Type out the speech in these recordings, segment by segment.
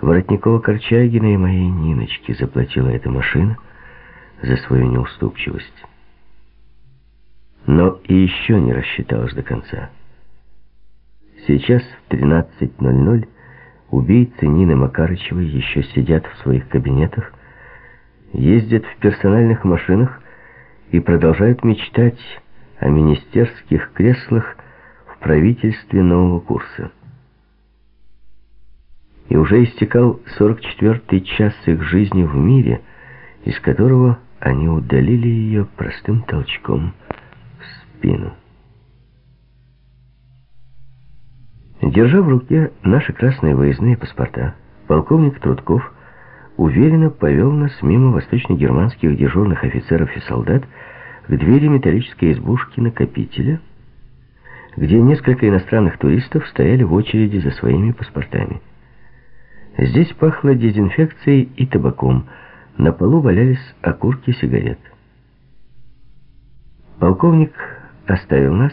Воротникова-Корчагина и моей Ниночки заплатила эта машина за свою неуступчивость. Но и еще не рассчиталась до конца. Сейчас в 13.00 убийцы Нины Макарычевой еще сидят в своих кабинетах, ездят в персональных машинах и продолжают мечтать о министерских креслах в правительстве нового курса. И уже истекал 44-й час их жизни в мире, из которого они удалили ее простым толчком в спину. Держа в руке наши красные выездные паспорта, полковник Трудков уверенно повел нас мимо восточно-германских дежурных офицеров и солдат к двери металлической избушки накопителя, где несколько иностранных туристов стояли в очереди за своими паспортами. Здесь пахло дезинфекцией и табаком, на полу валялись окурки сигарет. Полковник оставил нас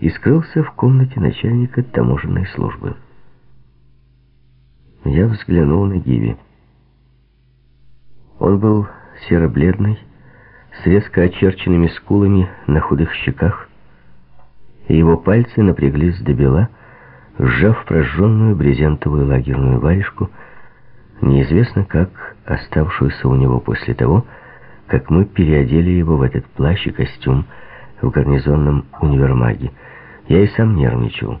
и скрылся в комнате начальника таможенной службы. Я взглянул на Гиви. Он был серо-бледный, с резко очерченными скулами на худых щеках, и его пальцы напряглись до бела, сжав прожженную брезентовую лагерную варежку, неизвестно как оставшуюся у него после того, как мы переодели его в этот плащ и костюм в гарнизонном универмаге. Я и сам нервничал.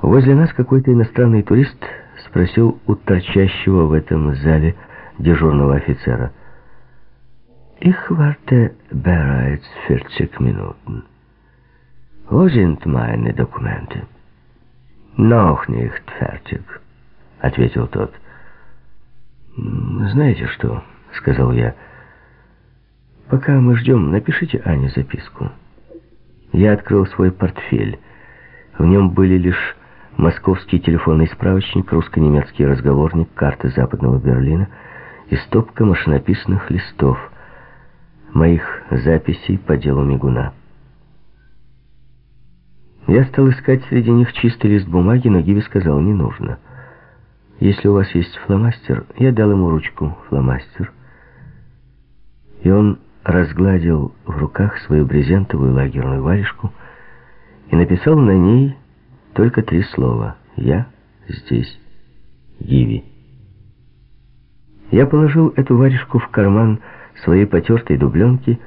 Возле нас какой-то иностранный турист спросил у торчащего в этом зале дежурного офицера. «Ich warte bereits 40 Minuten. Wo sind meine Dokumente?» «Noch nicht fertig», — ответил тот. «Знаете что?» — сказал я. «Пока мы ждем, напишите Ане записку». Я открыл свой портфель. В нем были лишь московский телефонный справочник, русско-немецкий разговорник, карта Западного Берлина и стопка машинописных листов, моих записей по делу Мигуна. Я стал искать среди них чистый лист бумаги, но Гиви сказал, не нужно. Если у вас есть фломастер, я дал ему ручку, фломастер. И он разгладил в руках свою брезентовую лагерную варежку и написал на ней только три слова «Я здесь, Гиви». Я положил эту варежку в карман своей потертой дубленки,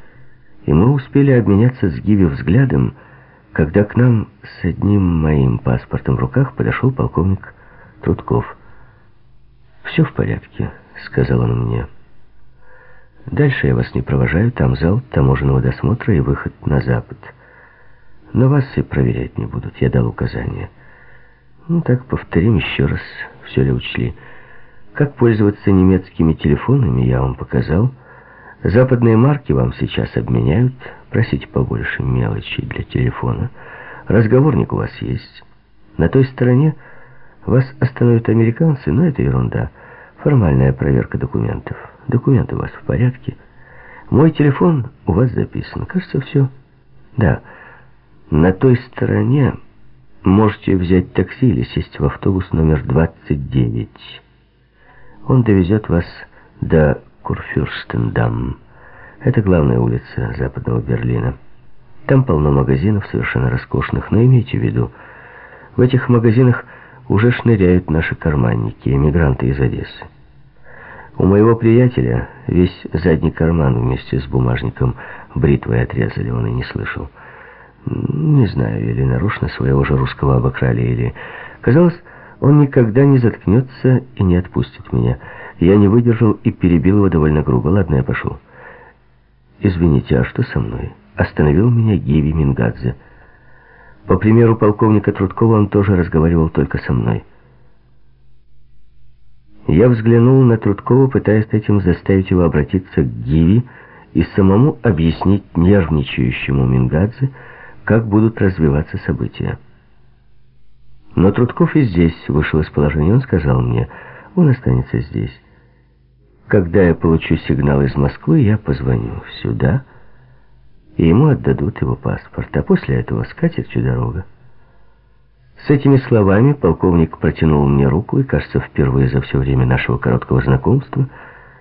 и мы успели обменяться с Гиви взглядом, когда к нам с одним моим паспортом в руках подошел полковник Трудков. «Все в порядке», — сказал он мне. Дальше я вас не провожаю, там зал таможенного досмотра и выход на запад. Но вас и проверять не будут, я дал указания. Ну так, повторим еще раз, все ли учли. Как пользоваться немецкими телефонами, я вам показал. Западные марки вам сейчас обменяют. Просите побольше мелочи для телефона. Разговорник у вас есть. На той стороне вас остановят американцы, но это ерунда. Формальная проверка документов. Документы у вас в порядке. Мой телефон у вас записан. Кажется, все. Да. На той стороне можете взять такси или сесть в автобус номер 29. Он довезет вас до Курфюрстендам. Это главная улица западного Берлина. Там полно магазинов, совершенно роскошных, но имейте в виду, в этих магазинах уже шныряют наши карманники, эмигранты из Одессы. У моего приятеля весь задний карман вместе с бумажником бритвой отрезали, он и не слышал. Не знаю, или нарочно своего же русского обокрали, или... Казалось, он никогда не заткнется и не отпустит меня. Я не выдержал и перебил его довольно грубо. Ладно, я пошел. Извините, а что со мной? Остановил меня Гиви Мингадзе. По примеру полковника Трудкова он тоже разговаривал только со мной. Я взглянул на Трудкова, пытаясь этим заставить его обратиться к Гиви и самому объяснить нервничающему Мингадзе, как будут развиваться события. Но Трудков и здесь вышел из положения. Он сказал мне, он останется здесь. Когда я получу сигнал из Москвы, я позвоню сюда, и ему отдадут его паспорт, а после этого скатертью дорога. С этими словами полковник протянул мне руку и, кажется, впервые за все время нашего короткого знакомства,